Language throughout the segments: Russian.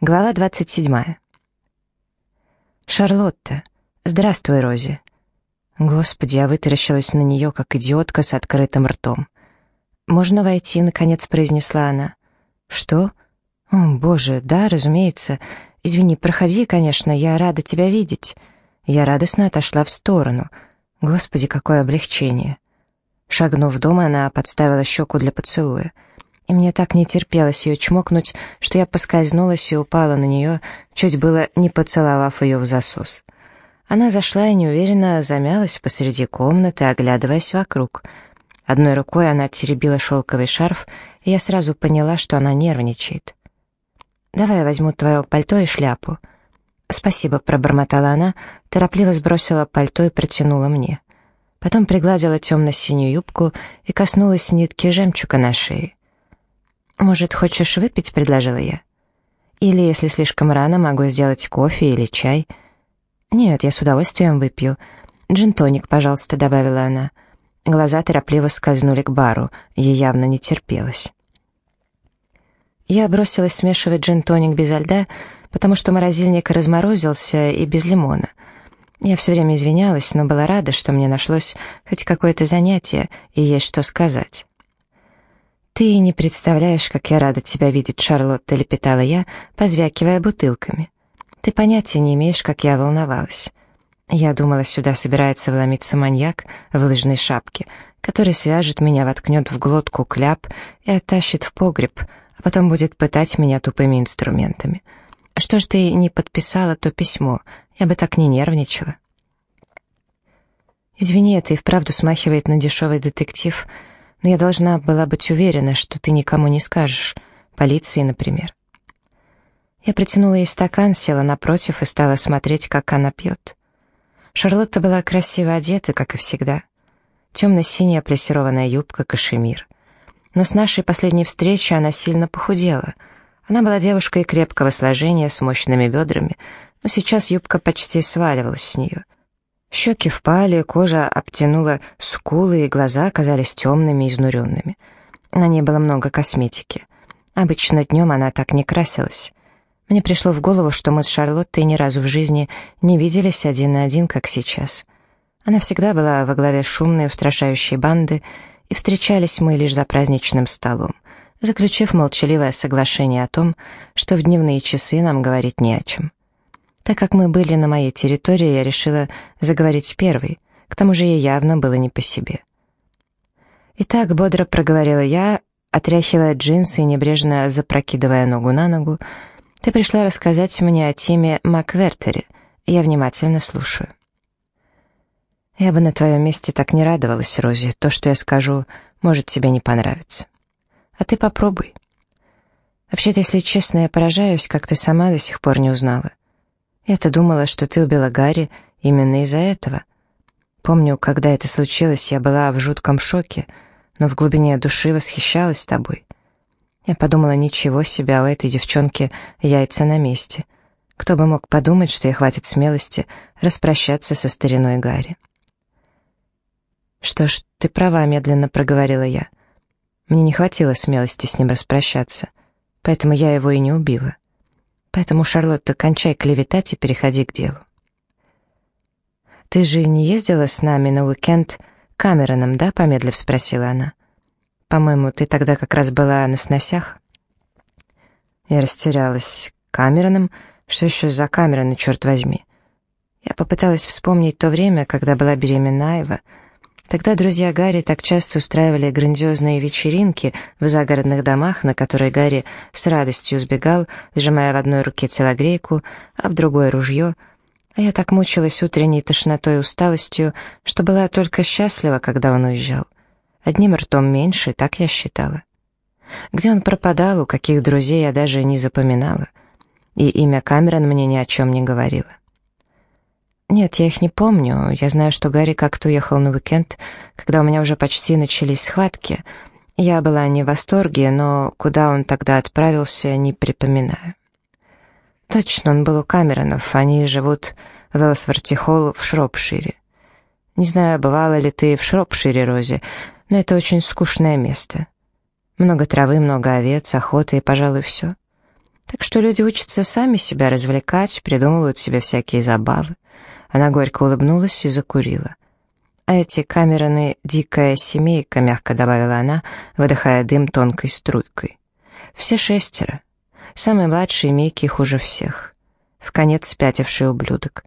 Глава 27. Шарлотта. Здравствуй, Рози. Господи, я вытаращилась на нее, как идиотка с открытым ртом. «Можно войти?» — наконец произнесла она. «Что? О, боже, да, разумеется. Извини, проходи, конечно, я рада тебя видеть». Я радостно отошла в сторону. Господи, какое облегчение. Шагнув в дом, она подставила щеку для поцелуя — и мне так не терпелось ее чмокнуть, что я поскользнулась и упала на нее, чуть было не поцеловав ее в засос. Она зашла и неуверенно замялась посреди комнаты, оглядываясь вокруг. Одной рукой она теребила шелковый шарф, и я сразу поняла, что она нервничает. «Давай я возьму твое пальто и шляпу». «Спасибо», — пробормотала она, торопливо сбросила пальто и протянула мне. Потом пригладила темно-синюю юбку и коснулась нитки жемчуга на шее. «Может, хочешь выпить?» — предложила я. «Или, если слишком рано, могу сделать кофе или чай». «Нет, я с удовольствием выпью. Джин-тоник, пожалуйста», — добавила она. Глаза торопливо скользнули к бару, ей явно не терпелось. Я бросилась смешивать джин-тоник без льда, потому что морозильник разморозился и без лимона. Я все время извинялась, но была рада, что мне нашлось хоть какое-то занятие и есть что сказать. «Ты не представляешь, как я рада тебя видеть, Шарлотта», — лепетала я, позвякивая бутылками. «Ты понятия не имеешь, как я волновалась». Я думала, сюда собирается вломиться маньяк в лыжной шапке, который свяжет меня, воткнет в глотку кляп и оттащит в погреб, а потом будет пытать меня тупыми инструментами. Что ж ты не подписала то письмо? Я бы так не нервничала. Извини, это и вправду смахивает на дешевый детектив — но я должна была быть уверена, что ты никому не скажешь, полиции, например. Я протянула ей стакан, села напротив и стала смотреть, как она пьет. Шарлотта была красиво одета, как и всегда. Темно-синяя плессированная юбка, кашемир. Но с нашей последней встречи она сильно похудела. Она была девушкой крепкого сложения, с мощными бедрами, но сейчас юбка почти сваливалась с нее — Щеки впали, кожа обтянула скулы, и глаза оказались темными и изнуренными. На ней было много косметики. Обычно днем она так не красилась. Мне пришло в голову, что мы с Шарлоттой ни разу в жизни не виделись один на один, как сейчас. Она всегда была во главе шумной, устрашающей банды, и встречались мы лишь за праздничным столом, заключив молчаливое соглашение о том, что в дневные часы нам говорить не о чем. Так как мы были на моей территории, я решила заговорить первой, к тому же ей явно было не по себе. Итак, бодро проговорила я, отряхивая джинсы и небрежно запрокидывая ногу на ногу, ты пришла рассказать мне о теме Маквертере. Я внимательно слушаю. Я бы на твоем месте так не радовалась, Рози. То, что я скажу, может тебе не понравиться. А ты попробуй. Вообще-то, если честно, я поражаюсь, как ты сама до сих пор не узнала. Я-то думала, что ты убила Гарри именно из-за этого. Помню, когда это случилось, я была в жутком шоке, но в глубине души восхищалась тобой. Я подумала, ничего себе, а у этой девчонки яйца на месте. Кто бы мог подумать, что ей хватит смелости распрощаться со стариной Гарри. «Что ж, ты права», — медленно проговорила я. Мне не хватило смелости с ним распрощаться, поэтому я его и не убила. Поэтому, Шарлотта, кончай клеветать и переходи к делу. «Ты же не ездила с нами на уикенд Камероном, да?» — помедлив спросила она. «По-моему, ты тогда как раз была на сносях?» Я растерялась. «Камероном? Что еще за Камероны, черт возьми?» Я попыталась вспомнить то время, когда была беременна Айва — Тогда друзья Гарри так часто устраивали грандиозные вечеринки в загородных домах, на которые Гарри с радостью сбегал, сжимая в одной руке телогрейку, а в другой — ружье. А я так мучилась утренней тошнотой и усталостью, что была только счастлива, когда он уезжал. Одним ртом меньше, так я считала. Где он пропадал, у каких друзей я даже не запоминала. И имя Камерон мне ни о чем не говорило. «Нет, я их не помню. Я знаю, что Гарри как-то уехал на уикенд, когда у меня уже почти начались схватки. Я была не в восторге, но куда он тогда отправился, не припоминаю». «Точно, он был у Камеронов. Они живут в Элсворти-Холл в Шропшире. Не знаю, бывала ли ты в Шропшире, Рози, но это очень скучное место. Много травы, много овец, охота и, пожалуй, все. Так что люди учатся сами себя развлекать, придумывают себе всякие забавы. Она горько улыбнулась и закурила. «А эти камераны — дикая семейка», — мягко добавила она, выдыхая дым тонкой струйкой. «Все шестеро. Самый младший Микки хуже всех. В конец спятивший ублюдок.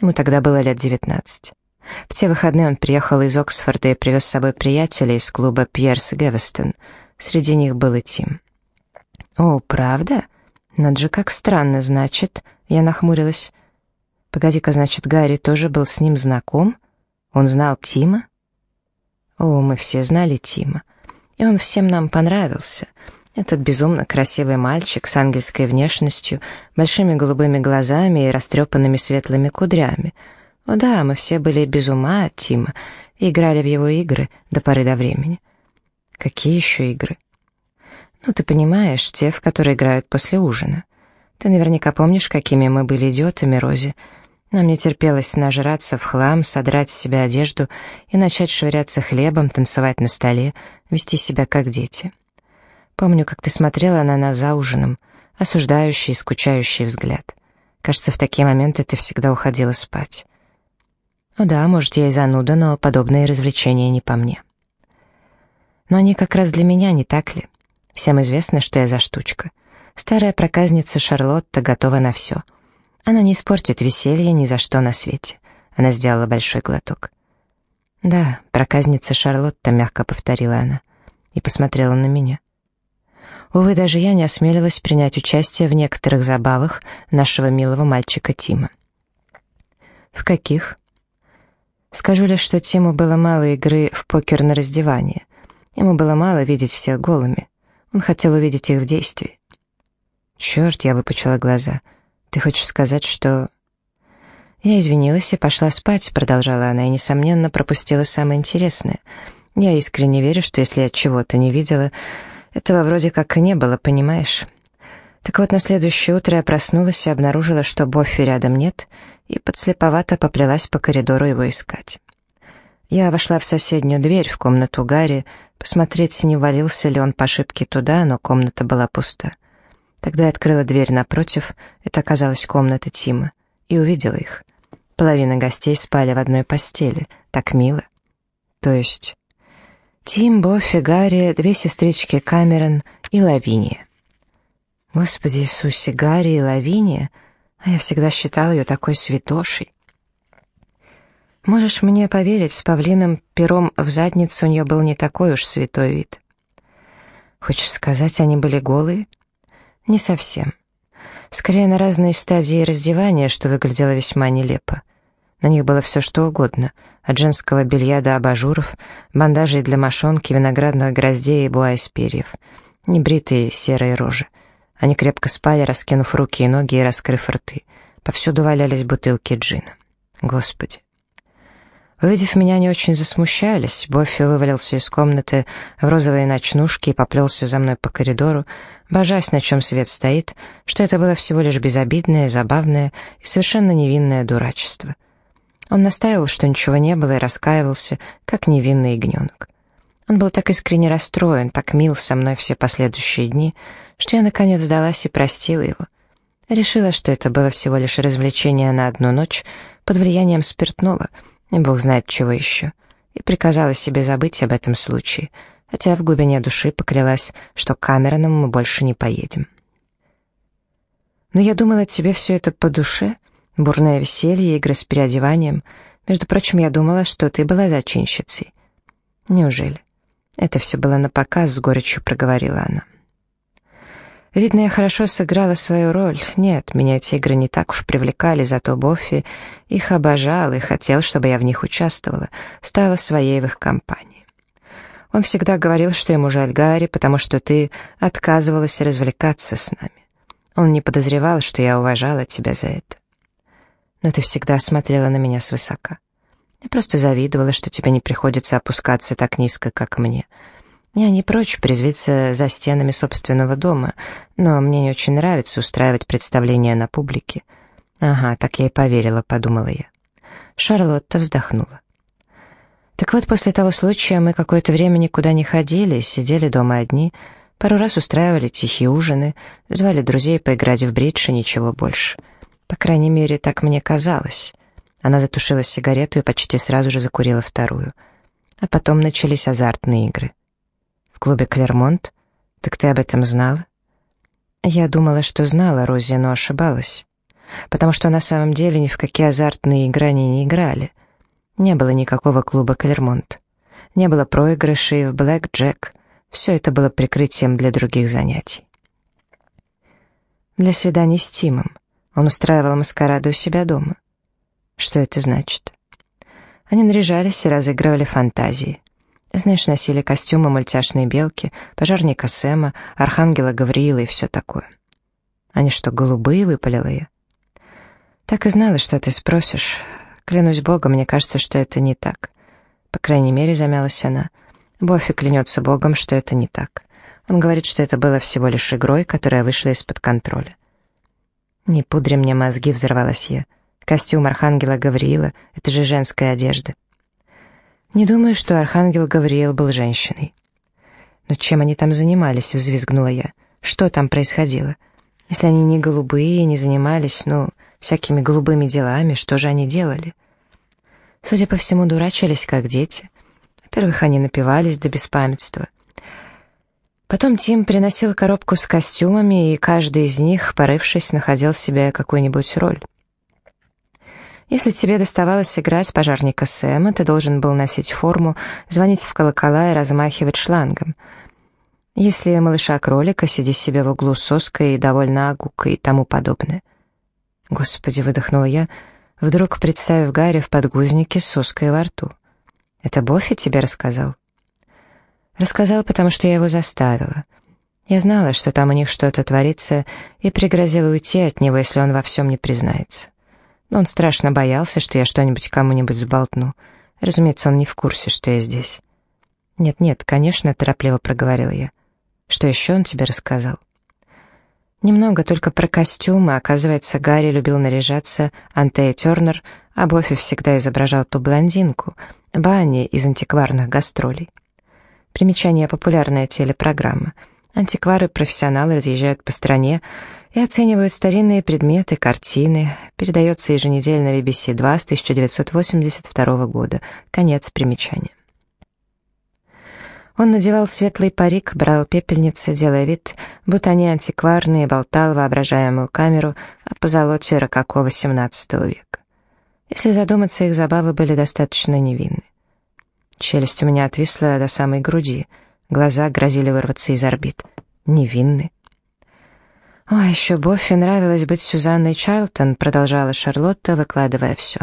Ему тогда было лет девятнадцать. В те выходные он приехал из Оксфорда и привез с собой приятеля из клуба Пьерс Гевестон. Среди них был и Тим. «О, правда?» «Надо же, как странно, значит...» Я нахмурилась. «Погоди-ка, значит, Гарри тоже был с ним знаком? Он знал Тима?» «О, мы все знали Тима. И он всем нам понравился. Этот безумно красивый мальчик с ангельской внешностью, большими голубыми глазами и растрепанными светлыми кудрями. О да, мы все были без ума от Тима и играли в его игры до поры до времени». «Какие еще игры?» Ну, ты понимаешь, те, в которые играют после ужина. Ты наверняка помнишь, какими мы были идиотами, Рози. Нам не терпелось нажраться в хлам, содрать с себя одежду и начать швыряться хлебом, танцевать на столе, вести себя как дети. Помню, как ты смотрела на нас за ужином, осуждающий и скучающий взгляд. Кажется, в такие моменты ты всегда уходила спать. Ну да, может, я и зануда, но подобные развлечения не по мне. Но они как раз для меня, не так ли? Всем известно, что я за штучка. Старая проказница Шарлотта готова на все. Она не испортит веселье ни за что на свете. Она сделала большой глоток. «Да, проказница Шарлотта», — мягко повторила она, и посмотрела на меня. Увы, даже я не осмелилась принять участие в некоторых забавах нашего милого мальчика Тима. «В каких?» Скажу лишь, что Тиму было мало игры в покер на раздевание. Ему было мало видеть всех голыми. Он хотел увидеть их в действии. «Черт!» — я выпучила глаза. «Ты хочешь сказать, что...» Я извинилась и пошла спать, продолжала она, и, несомненно, пропустила самое интересное. Я искренне верю, что если я чего-то не видела, этого вроде как и не было, понимаешь? Так вот, на следующее утро я проснулась и обнаружила, что Боффи рядом нет, и подслеповато поплелась по коридору его искать. Я вошла в соседнюю дверь, в комнату Гарри, посмотреть, не валился ли он по ошибке туда, но комната была пуста. Тогда я открыла дверь напротив, это оказалась комната Тима, и увидела их. Половина гостей спали в одной постели, так мило. То есть Тим, Боффи, Гарри, две сестрички Камерон и Лавиния. Господи Иисусе, Гарри и Лавиния, а я всегда считала ее такой святошей. Можешь мне поверить, с павлиным пером в задницу у нее был не такой уж святой вид. Хочешь сказать, они были голые? Не совсем. Скорее на разные стадии раздевания, что выглядело весьма нелепо. На них было все что угодно, от женского белья до абажуров, бандажей для мошонки, виноградных гроздей и буа из перьев, небритые серые рожи. Они крепко спали, раскинув руки и ноги и раскрыв рты. Повсюду валялись бутылки джина. Господи. Увидев меня, они очень засмущались. Боффи вывалился из комнаты в розовые ночнушки и поплелся за мной по коридору, божась, на чем свет стоит, что это было всего лишь безобидное, забавное и совершенно невинное дурачество. Он настаивал, что ничего не было, и раскаивался, как невинный ягненок. Он был так искренне расстроен, так мил со мной все последующие дни, что я наконец сдалась и простила его. Решила, что это было всего лишь развлечение на одну ночь под влиянием спиртного — и бог знает чего еще, и приказала себе забыть об этом случае, хотя в глубине души поклялась, что к Камеронам мы больше не поедем. Но я думала, тебе все это по душе, бурное веселье, игры с переодеванием. Между прочим, я думала, что ты была зачинщицей. Неужели? Это все было на показ, с горечью проговорила она. Видно, я хорошо сыграла свою роль. Нет, меня эти игры не так уж привлекали, зато Боффи их обожал и хотел, чтобы я в них участвовала, стала своей в их компании. Он всегда говорил, что ему жаль Гарри, потому что ты отказывалась развлекаться с нами. Он не подозревал, что я уважала тебя за это. Но ты всегда смотрела на меня свысока. Я просто завидовала, что тебе не приходится опускаться так низко, как мне — я не прочь призвиться за стенами собственного дома, но мне не очень нравится устраивать представления на публике. Ага, так я и поверила, подумала я. Шарлотта вздохнула. Так вот, после того случая мы какое-то время никуда не ходили, сидели дома одни, Пару раз устраивали тихие ужины, звали друзей поиграть в бридж и ничего больше. По крайней мере, так мне казалось. Она затушила сигарету и почти сразу же закурила вторую. А потом начались азартные игры. В клубе «Клермонт»? Так ты об этом знала? Я думала, что знала Рози, но ошибалась. Потому что на самом деле ни в какие азартные игры они не играли. Не было никакого клуба «Клермонт». Не было проигрышей в «Блэк Джек», все это было прикрытием для других занятий. Для свиданий с Тимом. Он устраивал маскарады у себя дома. Что это значит? Они наряжались и разыгрывали фантазии. Знаешь, носили костюмы мультяшной белки, пожарника Сэма, архангела Гавриила и все такое. Они что, голубые, выпалила я? Так и знала, что ты спросишь. Клянусь богом, мне кажется, что это не так. По крайней мере, замялась она — Боффи клянется Богом, что это не так. Он говорит, что это было всего лишь игрой, которая вышла из-под контроля. «Не пудри мне мозги», — взорвалась я. «Костюм Архангела Гавриила — это же женская одежда». «Не думаю, что Архангел Гавриил был женщиной». «Но чем они там занимались?» — взвизгнула я. «Что там происходило? Если они не голубые и не занимались, ну, всякими голубыми делами, что же они делали?» Судя по всему, дурачились, как дети. Во-первых, они напивались до беспамятства. Потом Тим приносил коробку с костюмами, и каждый из них, порывшись, находил себе какую-нибудь роль. Если тебе доставалось играть пожарника Сэма, ты должен был носить форму, звонить в колокола и размахивать шлангом. Если малыша-кролика, сиди себе в углу с соской и довольно агукой и тому подобное. Господи, выдохнула я, вдруг представив Гарри в подгузнике с соской во рту. «Это Боффи тебе рассказал?» «Рассказал, потому что я его заставила. Я знала, что там у них что-то творится, и пригрозила уйти от него, если он во всем не признается. Но он страшно боялся, что я что-нибудь кому-нибудь сболтну. Разумеется, он не в курсе, что я здесь». «Нет-нет, конечно», — торопливо проговорила я. «Что еще он тебе рассказал?» Немного только про костюмы. Оказывается, Гарри любил наряжаться Антея Тернер, а Боффи всегда изображал ту блондинку, Банни из антикварных гастролей. Примечание популярная телепрограмма. Антиквары-профессионалы разъезжают по стране и оценивают старинные предметы, картины. Передается еженедельно BBC 2 с 1982 года. Конец примечания. Он надевал светлый парик, брал пепельницы, делая вид, будто они антикварные, болтал воображаемую камеру о позолоте рококо XVIII века. Если задуматься, их забавы были достаточно невинны. Челюсть у меня отвисла до самой груди, глаза грозили вырваться из орбит. Невинны. «О, еще Боффи нравилось быть Сюзанной Чарлтон», продолжала Шарлотта, выкладывая все.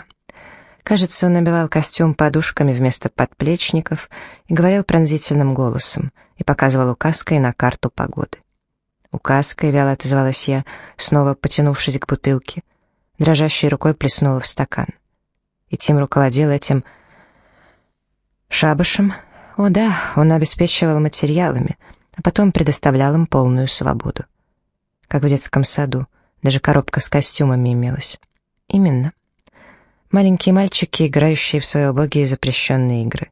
Кажется, он набивал костюм подушками вместо подплечников и говорил пронзительным голосом и показывал указкой на карту погоды. Указкой, вяло отозвалась я, снова потянувшись к бутылке. Дрожащей рукой плеснула в стакан. И Тим руководил этим шабашем. О да, он обеспечивал материалами, а потом предоставлял им полную свободу. Как в детском саду, даже коробка с костюмами имелась. Именно. Маленькие мальчики, играющие в свои убогие запрещенные игры.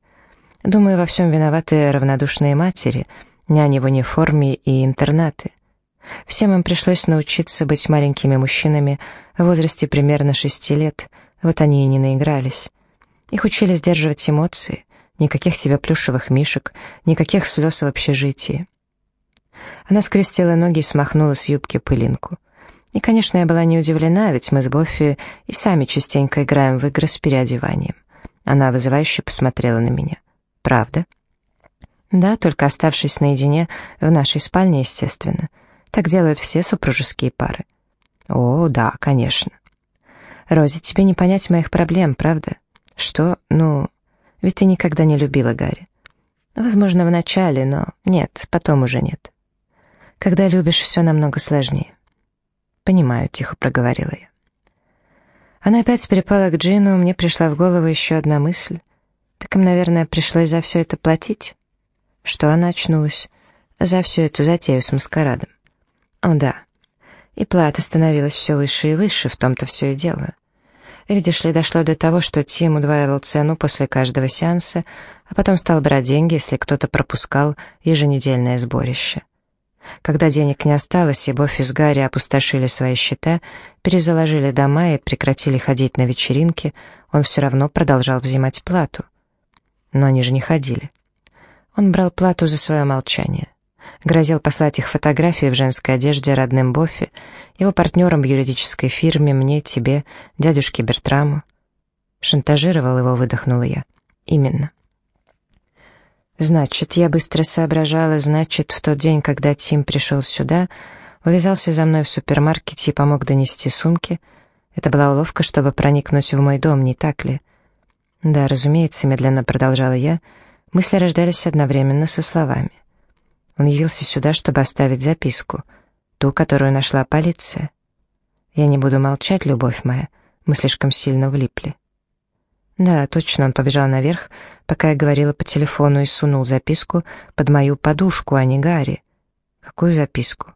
Думаю, во всем виноваты равнодушные матери, няни в униформе и интернаты. Всем им пришлось научиться быть маленькими мужчинами в возрасте примерно шести лет, вот они и не наигрались. Их учили сдерживать эмоции, никаких тебе плюшевых мишек, никаких слез в общежитии. Она скрестила ноги и смахнула с юбки пылинку. И, конечно, я была не удивлена, ведь мы с Боффи и сами частенько играем в игры с переодеванием. Она вызывающе посмотрела на меня. «Правда?» «Да, только оставшись наедине в нашей спальне, естественно. Так делают все супружеские пары». «О, да, конечно». «Рози, тебе не понять моих проблем, правда?» «Что? Ну, ведь ты никогда не любила Гарри». «Возможно, в начале, но нет, потом уже нет. Когда любишь, все намного сложнее». «Понимаю», — тихо проговорила я. Она опять припала к Джину, мне пришла в голову еще одна мысль. Так им, наверное, пришлось за все это платить. Что она очнулась? За всю эту затею с маскарадом. О, да. И плата становилась все выше и выше, в том-то все и дело. Видишь ли, дошло до того, что Тим удваивал цену после каждого сеанса, а потом стал брать деньги, если кто-то пропускал еженедельное сборище. Когда денег не осталось, и Боффи с Гарри опустошили свои счета, перезаложили дома и прекратили ходить на вечеринки, он все равно продолжал взимать плату. Но они же не ходили. Он брал плату за свое молчание. Грозил послать их фотографии в женской одежде родным Боффи, его партнерам в юридической фирме, мне, тебе, дядюшке Бертраму. Шантажировал его, выдохнула я. Именно. Значит, я быстро соображала, значит, в тот день, когда Тим пришел сюда, увязался за мной в супермаркете и помог донести сумки. Это была уловка, чтобы проникнуть в мой дом, не так ли? Да, разумеется, медленно продолжала я. Мысли рождались одновременно со словами. Он явился сюда, чтобы оставить записку, ту, которую нашла полиция. Я не буду молчать, любовь моя, мы слишком сильно влипли. Да, точно, он побежал наверх, пока я говорила по телефону и сунул записку под мою подушку, а не Гарри. Какую записку?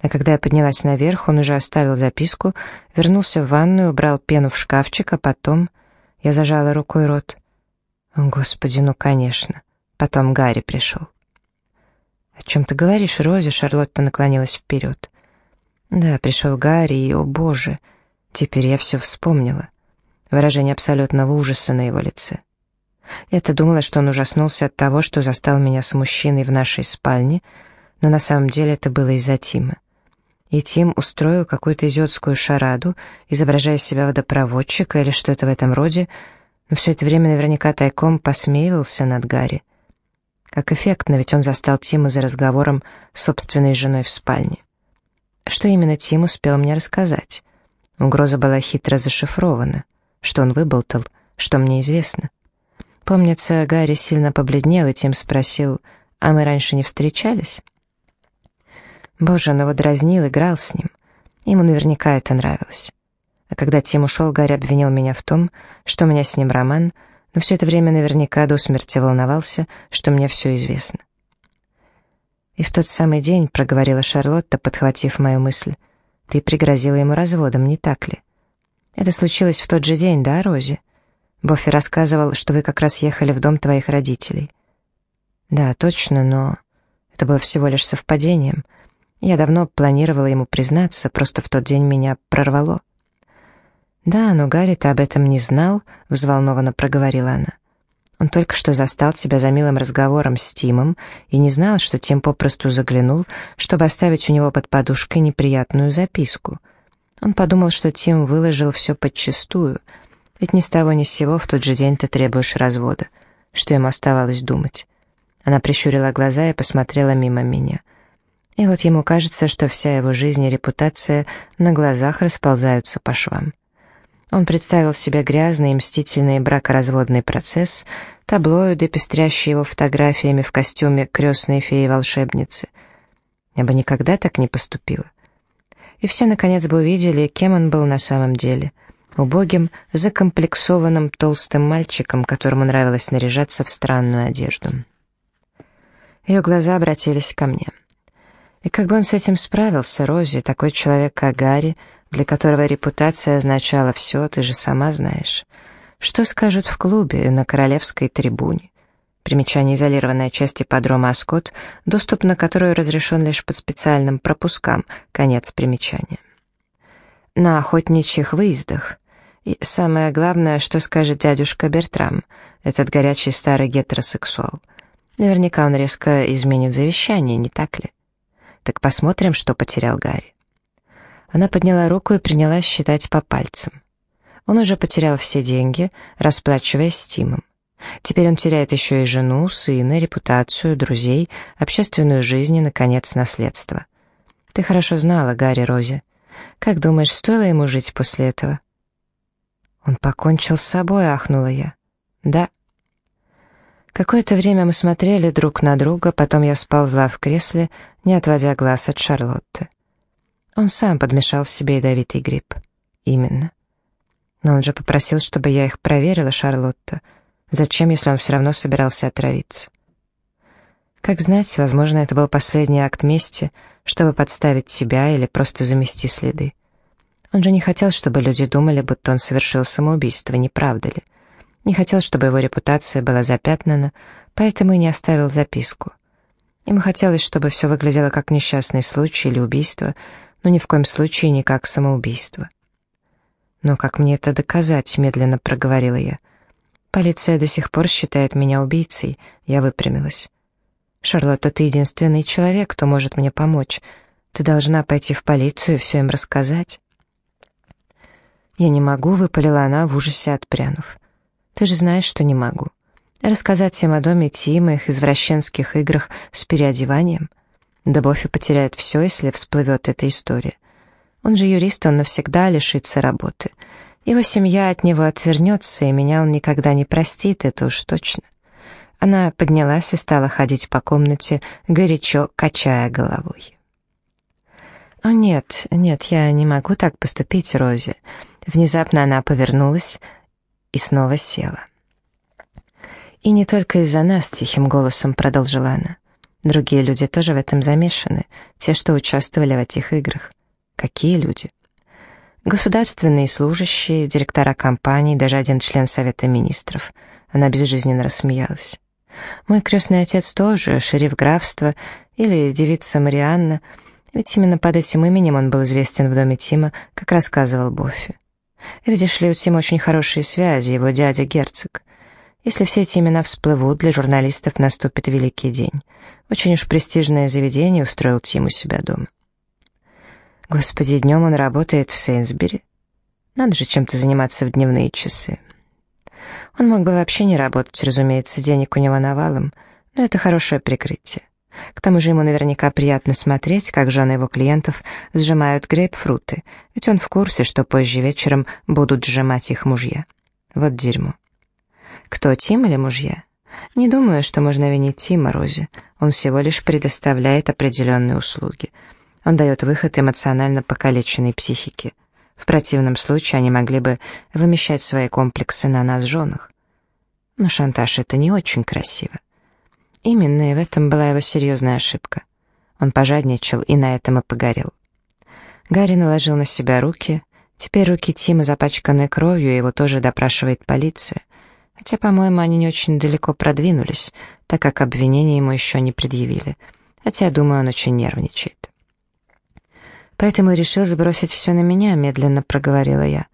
А когда я поднялась наверх, он уже оставил записку, вернулся в ванную, убрал пену в шкафчик, а потом... Я зажала рукой рот. Господи, ну, конечно. Потом Гарри пришел. «О чем ты говоришь, Рози?» Шарлотта наклонилась вперед. «Да, пришел Гарри, и, о боже, теперь я все вспомнила выражение абсолютного ужаса на его лице. Я-то думала, что он ужаснулся от того, что застал меня с мужчиной в нашей спальне, но на самом деле это было из-за Тима. И Тим устроил какую-то идиотскую шараду, изображая себя водопроводчика или что-то в этом роде, но все это время наверняка тайком посмеивался над Гарри. Как эффектно, ведь он застал Тима за разговором с собственной женой в спальне. Что именно Тим успел мне рассказать? Угроза была хитро зашифрована. Что он выболтал, что мне известно. Помнится, Гарри сильно побледнел и тем спросил, а мы раньше не встречались? Боже, он его дразнил, играл с ним. Ему наверняка это нравилось. А когда Тим ушел, Гарри обвинил меня в том, что у меня с ним роман, но все это время наверняка до смерти волновался, что мне все известно. И в тот самый день, проговорила Шарлотта, подхватив мою мысль, ты пригрозила ему разводом, не так ли? Это случилось в тот же день, да, Рози? Боффи рассказывал, что вы как раз ехали в дом твоих родителей. Да, точно, но это было всего лишь совпадением. Я давно планировала ему признаться, просто в тот день меня прорвало. «Да, но Гарри-то об этом не знал», — взволнованно проговорила она. «Он только что застал тебя за милым разговором с Тимом и не знал, что Тим попросту заглянул, чтобы оставить у него под подушкой неприятную записку». Он подумал, что Тим выложил все подчистую, ведь ни с того ни с сего в тот же день ты требуешь развода. Что ему оставалось думать? Она прищурила глаза и посмотрела мимо меня. И вот ему кажется, что вся его жизнь и репутация на глазах расползаются по швам. Он представил себе грязный и мстительный бракоразводный процесс, таблоиды, пестрящие его фотографиями в костюме крестной феи-волшебницы. Я бы никогда так не поступила и все, наконец, бы увидели, кем он был на самом деле. Убогим, закомплексованным толстым мальчиком, которому нравилось наряжаться в странную одежду. Ее глаза обратились ко мне. И как бы он с этим справился, Рози, такой человек, как Гарри, для которого репутация означала все, ты же сама знаешь. Что скажут в клубе на королевской трибуне? Примечание изолированная часть ипподрома Аскот, доступ на которую разрешен лишь под специальным пропускам. Конец примечания. На охотничьих выездах. И самое главное, что скажет дядюшка Бертрам, этот горячий старый гетеросексуал. Наверняка он резко изменит завещание, не так ли? Так посмотрим, что потерял Гарри. Она подняла руку и принялась считать по пальцам. Он уже потерял все деньги, расплачиваясь с Тимом. Теперь он теряет еще и жену, сына, репутацию, друзей, общественную жизнь и, наконец, наследство. Ты хорошо знала Гарри Рози. Как думаешь, стоило ему жить после этого? Он покончил с собой, ахнула я. Да. Какое-то время мы смотрели друг на друга, потом я сползла в кресле, не отводя глаз от Шарлотты. Он сам подмешал себе ядовитый гриб. Именно. Но он же попросил, чтобы я их проверила, Шарлотта. Зачем, если он все равно собирался отравиться? Как знать, возможно, это был последний акт мести, чтобы подставить себя или просто замести следы. Он же не хотел, чтобы люди думали, будто он совершил самоубийство, не правда ли? Не хотел, чтобы его репутация была запятнана, поэтому и не оставил записку. Ему хотелось, чтобы все выглядело как несчастный случай или убийство, но ни в коем случае не как самоубийство. «Но как мне это доказать?» — медленно проговорила я. «Полиция до сих пор считает меня убийцей», — я выпрямилась. «Шарлотта, ты единственный человек, кто может мне помочь. Ты должна пойти в полицию и все им рассказать». «Я не могу», — выпалила она в ужасе отпрянув. «Ты же знаешь, что не могу. Рассказать им о доме Тима, их извращенских играх с переодеванием? Да Боффи потеряет все, если всплывет эта история. Он же юрист, он навсегда лишится работы. Его семья от него отвернется, и меня он никогда не простит, это уж точно. Она поднялась и стала ходить по комнате, горячо качая головой. «О нет, нет, я не могу так поступить, Рози». Внезапно она повернулась и снова села. «И не только из-за нас», — тихим голосом продолжила она. «Другие люди тоже в этом замешаны, те, что участвовали в этих играх. Какие люди? Государственные служащие, директора компаний, даже один член Совета Министров. Она безжизненно рассмеялась. Мой крестный отец тоже, шериф графства или девица Марианна, ведь именно под этим именем он был известен в доме Тима, как рассказывал Боффи. Видишь ли, у Тима очень хорошие связи, его дядя герцог. Если все эти имена всплывут, для журналистов наступит великий день. Очень уж престижное заведение устроил Тим у себя дома. Господи, днем он работает в Сейнсбери. Надо же чем-то заниматься в дневные часы. Он мог бы вообще не работать, разумеется, денег у него навалом, но это хорошее прикрытие. К тому же ему наверняка приятно смотреть, как жены его клиентов сжимают грейпфруты, ведь он в курсе, что позже вечером будут сжимать их мужья. Вот дерьмо. Кто, Тим или мужья? Не думаю, что можно винить Тима Рози. Он всего лишь предоставляет определенные услуги — он дает выход эмоционально покалеченной психике. В противном случае они могли бы вымещать свои комплексы на нас, женах. Но шантаж — это не очень красиво. Именно и в этом была его серьезная ошибка. Он пожадничал и на этом и погорел. Гарри наложил на себя руки. Теперь руки Тима запачканы кровью, его тоже допрашивает полиция. Хотя, по-моему, они не очень далеко продвинулись, так как обвинения ему еще не предъявили. Хотя, думаю, он очень нервничает. Поэтому решил сбросить все на меня, медленно проговорила я.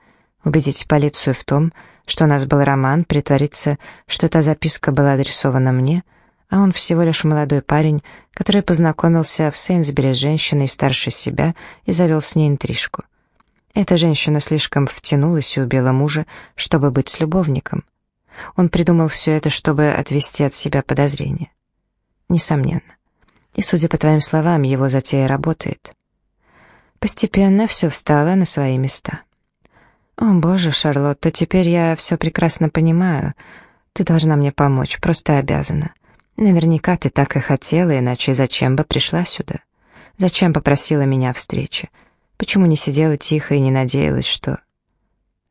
Убедить полицию в том, что у нас был роман, притвориться, что та записка была адресована мне, а он всего лишь молодой парень, который познакомился в Сейнсбери с женщиной старше себя и завел с ней интрижку. Эта женщина слишком втянулась и убила мужа, чтобы быть с любовником. Он придумал все это, чтобы отвести от себя подозрения. Несомненно. И, судя по твоим словам, его затея работает. Постепенно все встало на свои места. «О, боже, Шарлотта, теперь я все прекрасно понимаю. Ты должна мне помочь, просто обязана. Наверняка ты так и хотела, иначе зачем бы пришла сюда? Зачем попросила меня встречи? Почему не сидела тихо и не надеялась, что...»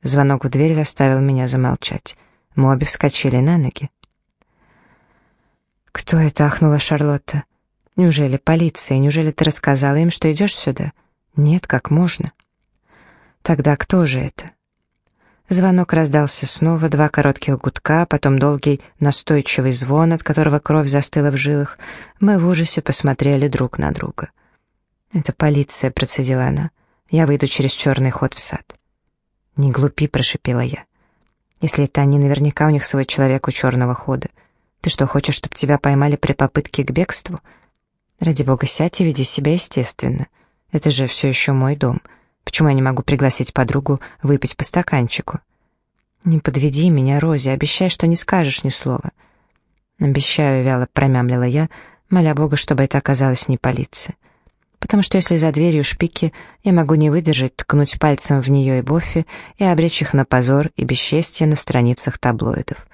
Звонок в дверь заставил меня замолчать. Мы обе вскочили на ноги. «Кто это?» — ахнула Шарлотта. «Неужели полиция? Неужели ты рассказала им, что идешь сюда?» Нет, как можно? Тогда кто же это? Звонок раздался снова, два коротких гудка, потом долгий настойчивый звон, от которого кровь застыла в жилах. Мы в ужасе посмотрели друг на друга. «Это полиция», — процедила она. «Я выйду через черный ход в сад». «Не глупи», — прошипела я. «Если это они, наверняка у них свой человек у черного хода. Ты что, хочешь, чтобы тебя поймали при попытке к бегству? Ради бога, сядь и веди себя естественно. Это же все еще мой дом. Почему я не могу пригласить подругу выпить по стаканчику? Не подведи меня, Рози, обещай, что не скажешь ни слова. Обещаю, вяло промямлила я, моля Бога, чтобы это оказалось не полиция. Потому что если за дверью шпики, я могу не выдержать, ткнуть пальцем в нее и Боффи и обречь их на позор и бесчестье на страницах таблоидов.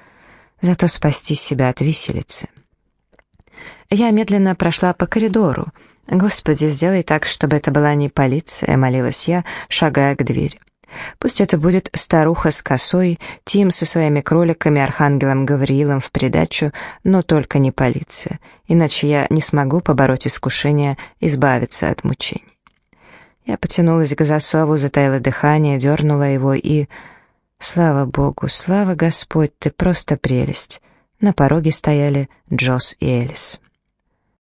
Зато спасти себя от виселицы. Я медленно прошла по коридору, «Господи, сделай так, чтобы это была не полиция», — молилась я, шагая к двери. «Пусть это будет старуха с косой, Тим со своими кроликами, архангелом Гавриилом в придачу, но только не полиция, иначе я не смогу побороть искушение избавиться от мучений». Я потянулась к засову, затаила дыхание, дернула его и... Слава Богу, слава Господь, ты просто прелесть. На пороге стояли Джосс и Элис.